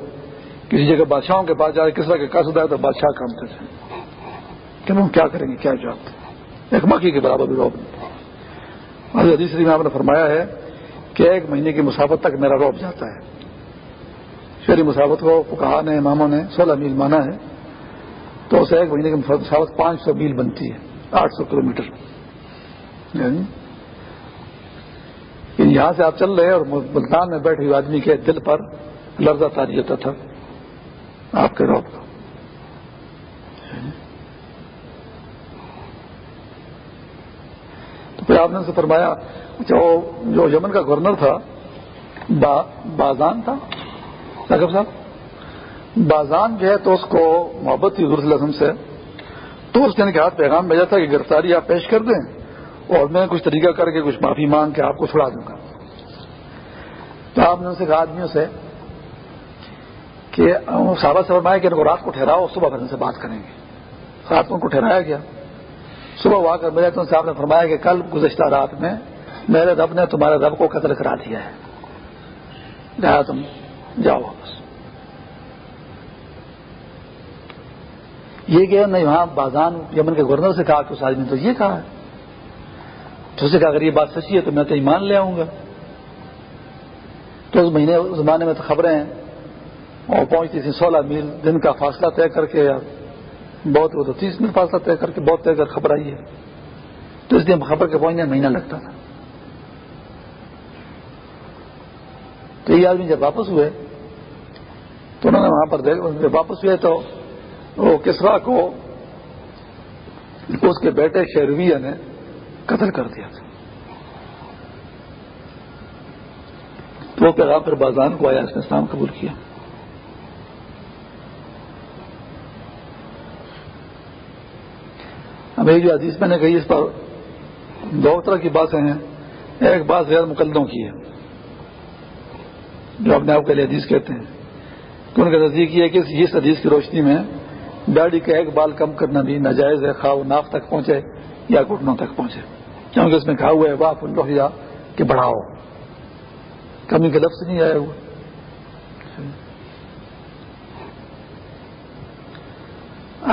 کسی جگہ بادشاہوں کے پاس جائے، کس طرح کے قصد آئے تو بادشاہ کام کرتے کہ ہم کیا کریں گے، کیا جواب ایک مکی کے برابر بھی روب نہیں حدیث میں آپ نے فرمایا ہے کہ ایک مہینے کی مسافت تک میرا روب جاتا ہے۔ شہری مسافت کو کہا نے، اماموں نے سولہ میل مانا ہے۔ تو اسے ایک مہینے کی مسافت پانچ سو میل بنتی ہے، آٹھ سو کلو میٹر۔ یعنی یعنی یہاں سے آپ چل رہے اور ملتان میں بیٹھے ہوئے آدمی کے دل پر لرزہ تاری ہوتا تھا آپ کے روپ کا۔ تو پھر آپ نے فرمایا اچھا جو یمن کا گورنر تھا، با، بازان تھا؟ صاحب صاحب، بازان جو ہے تو اس کو محبت تھی حضور وسلم سے۔ تو اس نے ہاتھ پیغام بھیجا تھا کہ گرفتاری آپ پیش کر دیں اور میں کچھ طریقہ کر کے، کچھ معافی مانگ کے آپ کو چھڑا دوں گا۔ تو آپ نے ان سے کہا، آدمیوں سے، کہ صحابہ سے فرمایا کہ ان کو رات کو ٹھہراؤ، صبح پھر ان سے بات کریں گے۔ رات کو ان کو ٹھہرایا گیا۔ صبح وہ آ کر میرے تو صاحب نے فرمایا کہ کل گزشتہ رات میں میرے رب نے تمہارے رب کو قتل کرا دیا ہے۔ لہٰذا تم جاؤ واپس۔ یہ کہ نہیں، وہاں بازان یمن کے گورنر سے کہا کہ اس آدمی تو یہ کہا ہے۔ تو اسے کہا، اگر یہ بات سچی ہے تو میں تو ایمان لے آؤں گا۔ تو اس مہینے زمانے میں تو خبریں ہیں۔ اور پہنچتی تھیں سولہ میل، دن کا فاصلہ طے کر کے بہت وہ تو تیس میل فاصلہ طے کر کے، بہت طے کر خبر آئی ہے۔ تو اس دن خبر کے پہنچنے مہینہ لگتا تھا۔ تو یہ آدمی جب واپس ہوئے تو انہوں نے وہاں پر واپس ہوئے تو وہ کسرا کو اس کے بیٹے شیرویہ نے قتل کر دیا تھا۔ تو پیغام پھر بازان کو آیا، اس نے اسلام قبول کیا۔ اب یہ جو حدیث میں نے کہی، اس پر دو طرح کی باتیں ہیں۔ ایک بات غیر مقدموں کی ہے، جو اپنے آپ کے لیے حدیث کہتے ہیں۔ کہ ان کا نزدیک یہ کہ اس حدیث کی روشنی میں ڈاڑی کا ایک بال کم کرنا بھی ناجائز ہے، خواہ ناف تک پہنچے یا گھٹنوں تک پہنچے۔ کیونکہ اس میں کہا ہوا ہے واف اللہ کہ بڑھاؤ۔ کمی کے لفظ نہیں آیا ہوا۔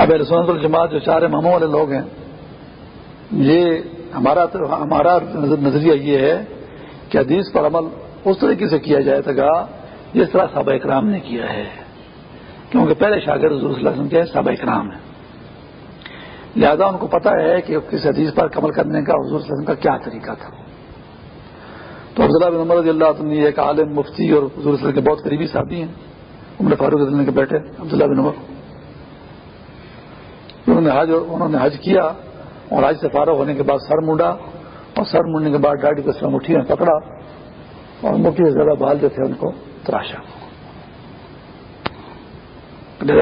اب رسوت الجماعت جو چار ماموں والے لوگ ہیں، یہ ہمارا ہمارا نظریہ یہ ہے کہ حدیث پر عمل اس طریقے سے کیا جائے گا جس طرح صحابہ اکرام نے کیا ہے۔ کیونکہ پہلے شاگرد حضور صلی اللہ علیہ وسلم کے صحابہ اکرام ہیں۔ لہذا ان کو پتا ہے کہ کس حدیث پر کمل کرنے کا حضور صلی اللہ علیہ وسلم کا کیا طریقہ تھا۔ تو عبداللہ بن عمر رضی اللہ عنہ ایک عالم مفتی اور حضور صلی اللہ علیہ وسلم کے بہت قریبی ساتھی ہیں۔ عمر فاروق رضی اللہ کے بیٹے عبداللہ بن عمر۔ انہوں نے حج، انہوں نے حج کیا اور حج سے فارغ ہونے کے بعد سر مونڈا اور سر مونڈنے کے بعد ڈاڈی کو مٹھی میں پکڑا اور مٹھی سے زیادہ بال جو تھے ان کو۔ تراشا۔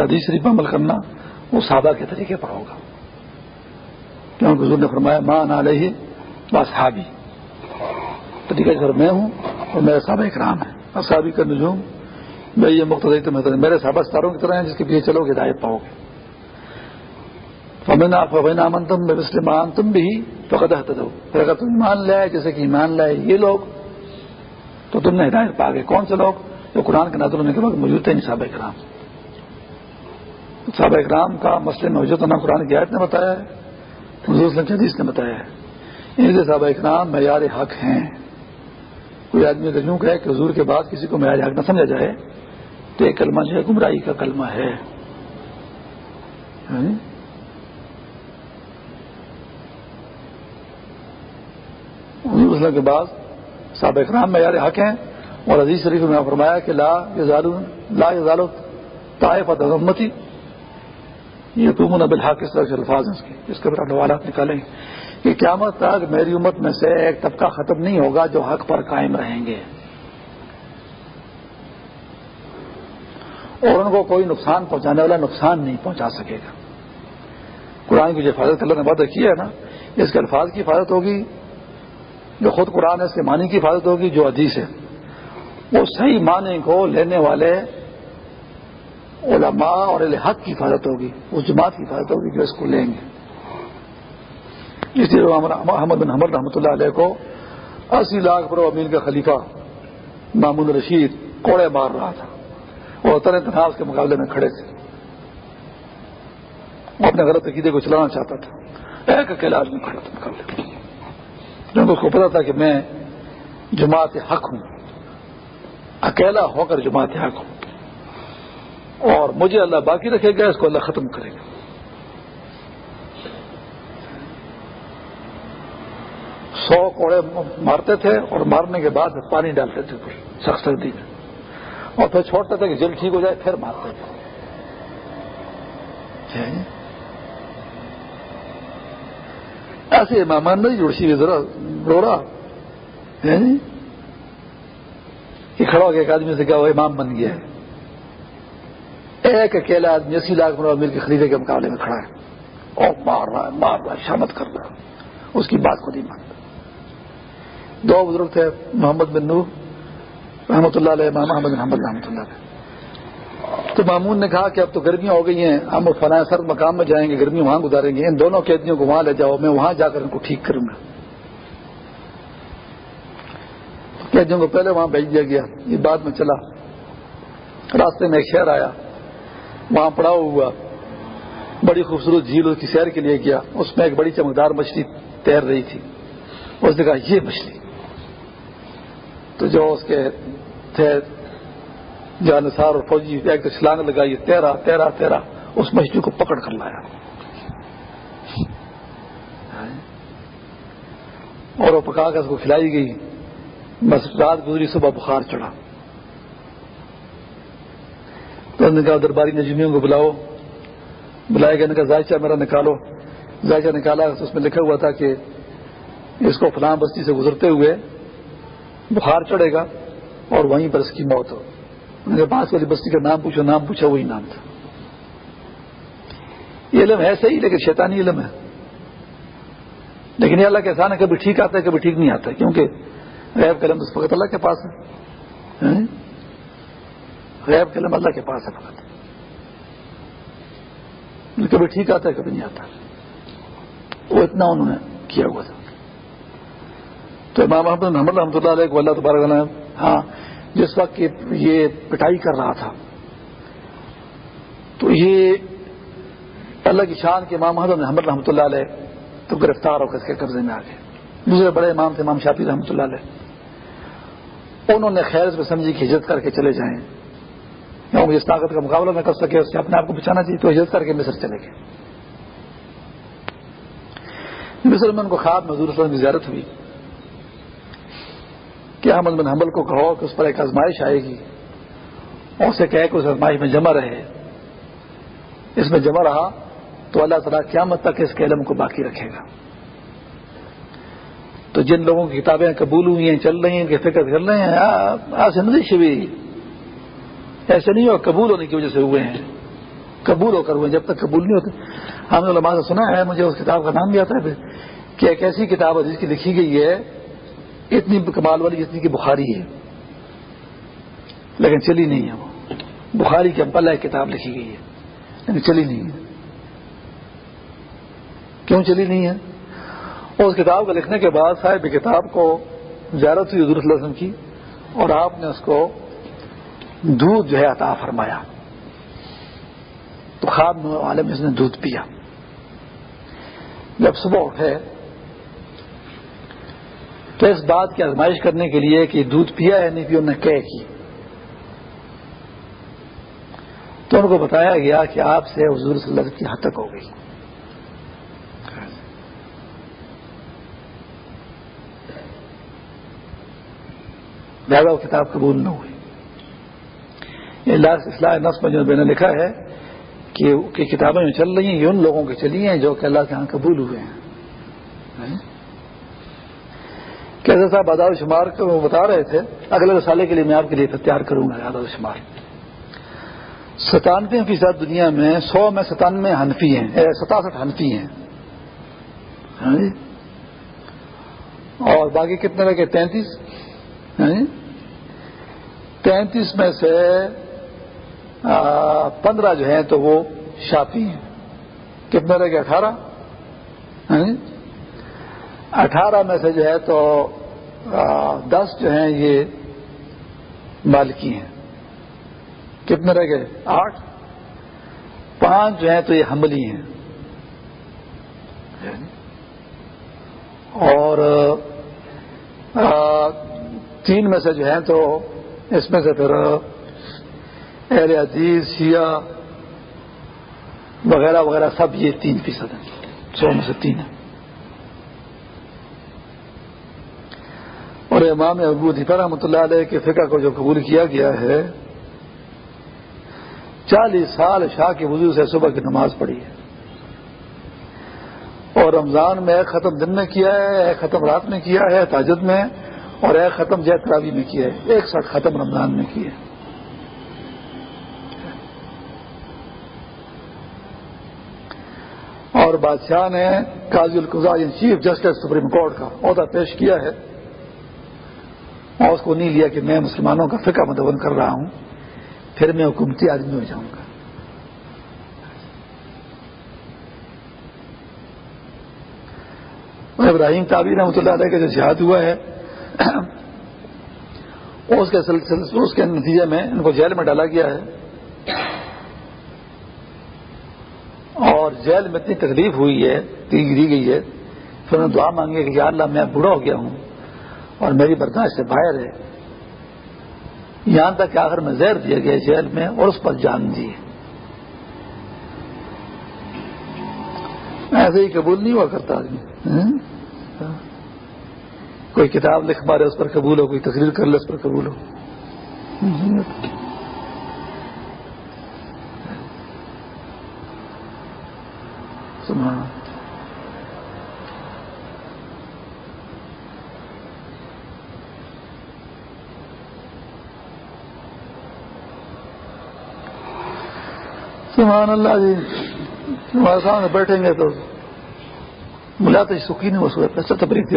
حدیث شریف عمل کرنا وہ صحابہ کے طریقے پر ہوگا۔ کیونکہ حضور نے فرمایا ماں نہ لے بس ہابی طریقہ گھر میں ہوں اور میرے صحابہ اکرام ہے اصحابی کا نجوم، میں یہ مختلف میرے صحابہ ستاروں کی طرح ہیں جس کے پیچھے چلو گے، ہدایت پاؤ گے۔ فمن فبین امن تم بے مسلمان تم بھی فقط دو پھر اگر تم ایمان لائے، جیسے کہ ایمان لائے یہ لوگ، تو تم نے ہدایت پا گئے۔ کون سے لوگ؟ جو قرآن کے نازل ہونے کے بعد موجود تھے صحابہ اکرام۔ صحابہ اکرام کا مسئلے موجود ہونا قرآن کی آیت نے بتایا ہے حضور حدیث نے بتایا۔ ہے ان سے صحابہ اکرام معیار حق ہیں۔ کوئی آدمی اگر یوں کہے کہ حضور کے بعد کسی کو معیار حق نہ سمجھا جائے، تو یہ کلمہ جو ہے گمراہی کا کلمہ ہے۔ ہاں؟ وسلم کے بعد صاحب اکرام میں یار حق ہیں۔ اور عزیز شریف نے فرمایا کہ لا لا یزال طائف امتی یہ تم بالحق، اس طرح سے الفاظ ہیں اس کے اس کے سوالات نکالیں۔ گے کہ قیامت تک میری امت میں سے ایک طبقہ ختم نہیں ہوگا جو حق پر قائم رہیں گے۔ اور ان کو کوئی نقصان پہنچانے والا نقصان نہیں پہنچا سکے گا۔ قرآن کی جو حفاظت اللہ نے وعدہ کیا ہے نا، اس کے الفاظ کی حفاظت ہوگی، جو خود قرآن ہے، اس کے معنی کی حفاظت ہوگی، جو حدیث ہے۔ وہ صحیح معنی کو لینے والے علماء اور الحق کی حفاظت ہوگی، اس جماعت کی حفاظت ہوگی جو اس کو لیں گے۔ اس لیے محمد بن حمد رحمۃ اللہ علیہ کو اسی لاکھ پر امین کا خلیفہ مامون رشید کوڑے مار رہا تھا۔ وہ طرح تناز کے مقابلے میں کھڑے تھے۔ وہ اپنے غلط عقیدے کو چلانا چاہتا تھا۔ ایک اکیلا آدمی کھڑا تھا مقابلے کیونکہ اس کو پتا تھا کہ میں جماعت حق ہوں۔ اکیلا ہو کر جماعت حق ہوں اور مجھے اللہ باقی رکھے گا، اس کو اللہ ختم کرے گا۔ سو کوڑے مارتے تھے اور مارنے کے بعد پانی ڈالتے تھے سخت سردی میں۔ اور پھر چھوڑتے تھے کہ جلد ٹھیک ہو جائے، پھر مارتے تھے۔ جی۔ ایسے مہمان نہیں جڑ سی ذرا رو جی۔ کھڑا ہو گیا ایک آدمی سے کیا وہ امام بن گیا ہے۔ ایک اکیلا آدمی اسی لاکھ مرا مل کے خریدے کے مقابلے میں کھڑا ہے۔ اور مار رہا ہے، مار رہا ہے شامت کر رہا ہے۔ اس کی بات کو نہیں مانتا۔ دو بزرگ تھے، محمد بن نور رحمۃ اللہ علیہ محمد بن حمد رحمۃ اللہ علیہ۔ تو مامون نے کہا کہ اب تو گرمیاں ہو گئی ہیں، ہم فلاں سر مقام میں جائیں گے گرمی وہاں گزاریں گے، ان دونوں قیدیوں کو وہاں لے جاؤ، میں وہاں جا کر ان کو ٹھیک کروں گا۔ قیدیوں کو پہلے وہاں بھیج دیا گیا، یہ بعد میں چلا۔ راستے میں ایک شہر آیا، وہاں پڑاؤ ہوا، بڑی خوبصورت جھیل اس کی سیر کے لیے گیا۔ اس میں ایک بڑی چمکدار مچھلی تیر رہی تھی۔ اس نے کہا، یہ مچھلی۔ تو جو اس کے تھے جانسار اور فوجی، ایک تو چھلانگ لگائی، تیرا تیرا تیرا۔ اس مچھلی کو پکڑ کر لایا۔ اور وہ پکا کر اس کو کھلائی گئی۔ بس رات گزری، صبح بخار چڑھا۔ تو نے کہا، درباری نجمیوں کو بلاؤ۔ بلایا گیا نے کہا ذائچہ میرا نکالو۔ ذائچہ نکالا اس میں لکھا ہوا تھا کہ اس کو فلاں بستی سے گزرتے ہوئے بخار چڑھے گا اور وہیں پر اس کی موت ہو۔ پاس والی بستی کا نام پوچھو، نام پوچھا، وہی نام تھا۔ یہ علم ہے صحیح، لیکن شیطانی علم ہے۔ لیکن یہ اللہ کے احسان ہے، کبھی ٹھیک آتا ہے، کبھی ٹھیک نہیں آتا، کیونکہ غیب قلم اس فقط اللہ کے پاس ہے؟ ہاں؟ غیب قلم اللہ کے پاس ہے فقط۔ کبھی ٹھیک آتا ہے، کبھی نہیں آتا۔ وہ اتنا انہوں نے کیا ہوا تھا۔ تو امام محمد محمد رحمۃ اللہ علیہ اللہ تبارک ہاں جس وقت یہ پٹائی کر رہا تھا۔ تو یہ اللہ کی شان کے امام محمد محمد رحمۃ اللہ علیہ تو گرفتار ہو کر کے قبضے میں آ گئے۔ دوسرے بڑے امام تھے، امام شافی رحمۃ اللہ علیہ۔ انہوں نے خیر میں سمجھی کہ ہجرت کر کے چلے جائیں۔ جس طاقت کا مقابلہ میں کر سکے، اس سے اپنے آپ کو بچانا چاہیے، تو ہجرت کر کے مصر چلے گئے۔ مصر میں ان کو خواب میں وسلم کی زیارت ہوئی کہ احمد بن حنبل کو کہو کہ اس پر ایک آزمائش آئے گی۔ اور اسے کہے کہ اس آزمائش میں جمع رہے۔ اس میں جمع رہا تو اللہ تعالیٰ قیامت تک اس کے علم کو باقی رکھے گا۔ تو جن لوگوں کی کتابیں قبول ہوئی ہیں، چل رہی ہیں، کہ فکر کر رہے ہیں آج نہیں ایسے نہیں ہو قبول ہونے کی وجہ سے ہوئے ہیں۔ قبول ہو کر ہوئے جب تک قبول نہیں ہوتے۔ ہم نے علماء سے سنا ہے، مجھے اس کتاب کا نام بھی آتا ہے۔ کہ ایک ایسی کتاب ہے جس کی لکھی گئی ہے، اتنی کمال والی جتنی کی بخاری ہے۔ لیکن چلی نہیں ہے وہ۔ بخاری کے امپل کتاب لکھی گئی ہے، لیکن چلی نہیں ہے۔ کیوں چلی نہیں ہے؟ اور اس کتاب کو لکھنے کے بعد صاحب کتاب کو زیارت ہوئی حضور صلی اللہ علیہ وسلم کی اور آپ نے اس کو دودھ جو ہے عطا فرمایا۔ تو خواب عالم اس نے دودھ پیا۔ جب صبح اٹھے تو اس بات کی آزمائش کرنے کے لیے کہ دودھ پیا ہے نہیں پیا، انہوں نے کہہ کی۔ تو ان کو بتایا گیا کہ آپ سے حضور صلی اللہ علیہ وسلم کی حد تک ہو گئی۔ لہذا وہ کتاب قبول نہ ہوئی۔ اصلاح نصب میں جو میں نے لکھا ہے کہ کتابیں جو چل رہی ہیں، یہ ان لوگوں کی چلی ہیں جو کہ اللہ کے ہاں قبول ہوئے ہیں۔ ہاں؟ کیسے صاحب آداد شمار کو وہ بتا رہے تھے، اگلے رسالے کے لیے میں آپ کے لیے تیار کروں گا آداد شمار۔ ستانوے فیصد دنیا میں سو میں ستانوے ہنفی ہیں ستاسٹھ ہنفی ہیں۔ ہاں جی؟ اور باقی کتنے رہ گئے؟ تینتیس۔ ہاں جی؟ تینتیس میں سے پندرہ جو ہیں تو وہ شافی ہیں۔ کتنے رہ گئے؟ اٹھارہ۔ ہاں جی؟ اٹھارہ میں سے جو ہے تو دس جو ہیں یہ مالکی ہیں۔ کتنے رہ گئے؟ آٹھ۔ پانچ جو ہیں تو یہ حملی ہیں۔ اور تین میں سے جو ہیں تو اس میں سے پھر اہل عزیز شیعہ وغیرہ وغیرہ سب یہ تین فیصد ہیں۔ سو میں سے تین ہیں۔ اور امام ابو دفاع رحمۃ اللہ علیہ کے فقہ کو جو قبول کیا گیا ہے، چالیس سال شاہ کے وضو سے صبح کی نماز پڑھی ہے۔ اور رمضان میں ایک ختم دن میں کیا ہے ایک ختم رات میں کیا ہے، تاجد میں۔ اور ایک ختم جیت تراوی میں کیا ہے، ایک ساتھ ختم رمضان میں کیا ہے۔ اور بادشاہ نے قاضی القضا یعنی چیف جسٹس سپریم کورٹ کا عہدہ پیش کیا ہے اور اس کو نہیں لیا کہ میں مسلمانوں کا فقہ مدون کر رہا ہوں، پھر میں حکومتی آدمی ہو جاؤں گا۔ ابراہیم تعبیر رحمۃ اللہ علیہ کا جو جہاد ہوا ہے اس کے سلسلے اس کے نتیجے میں ان کو جیل میں ڈالا گیا ہے۔ اور جیل میں اتنی تکلیف ہوئی ہے دی گئی ہے، پھر انہوں نے دعا مانگی کہ یا اللہ میں بوڑھا ہو گیا ہوں اور میری برداشت سے باہر ہے۔ یہاں تک کہ آخر میں زہر دیا گیا جیل میں اور اس پر جان دی۔ ایسے ہی قبول نہیں ہوا کرتا آدمی۔ کوئی کتاب لکھ مارے، اس پر قبول ہو، کوئی تقریر کر لے، اس پر قبول ہو۔ سبحان اللہ۔ جی ہمارے سامنے بیٹھیں گے تو ملا تو سکھی نہیں وہ سو اچھا تبریک